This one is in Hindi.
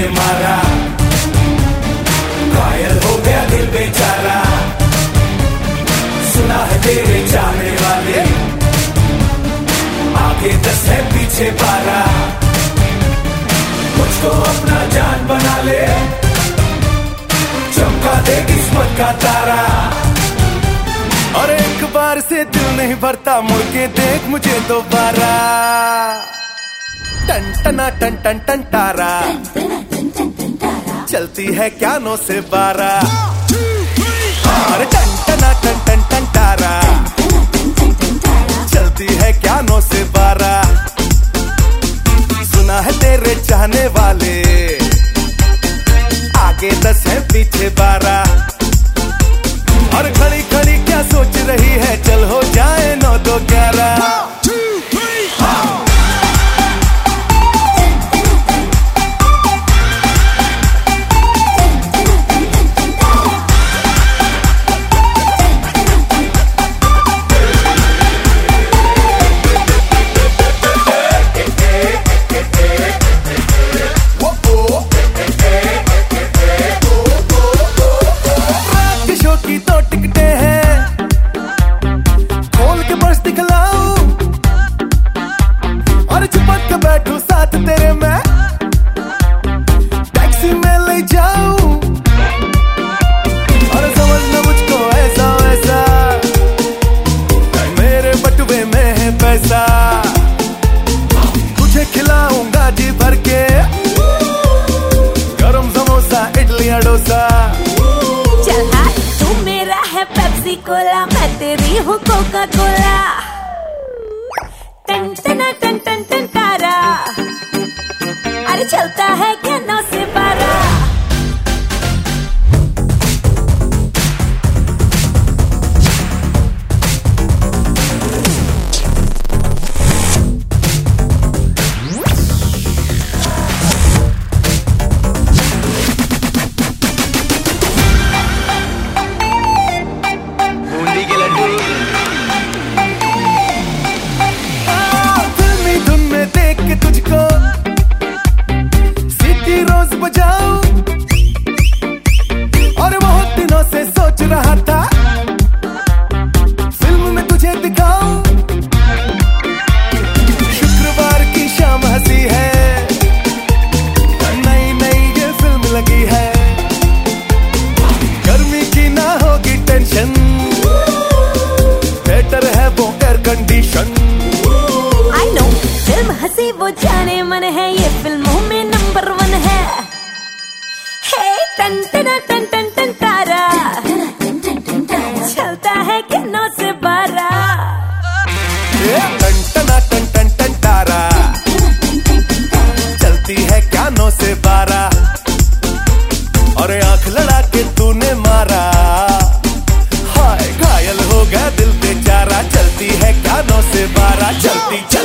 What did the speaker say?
ने मारा। घायल हो गया दिल बेचारा। सुना है तेरे चाहने वाले। आगे दस है, पीछे बारह। मुझको अपना जान बना ले। चमका दे किस्मत का तारा। और एक बार से दिल नहीं भरता, मुड़ देख मुझे दोबारा। टन, टना, टन टन टन तारा चलती है क्या नो से बारा। अरे टन, टना, टन टन टन तारा चलती है क्या नो से बारा। है तुझे खिलाऊँगा जी भर के। गरम समोसा, इडली, डोसा। चल तू मेरा है पेप्सी कोला मैं तेरी हूँ कोका कोला जाने मन है, ये फ़िल्मों में नंबर वन है। हे, टन टन टन टन टन, तारा। चलता है कि नौ से बारह टन टन टन टन तारा। चलती है क्या नौ से बारह और आँख लड़ा के तूने मारा। हाय, घायल हो गया दिल बेचारा। चलती है क्या नौ से बारह चलती, चल।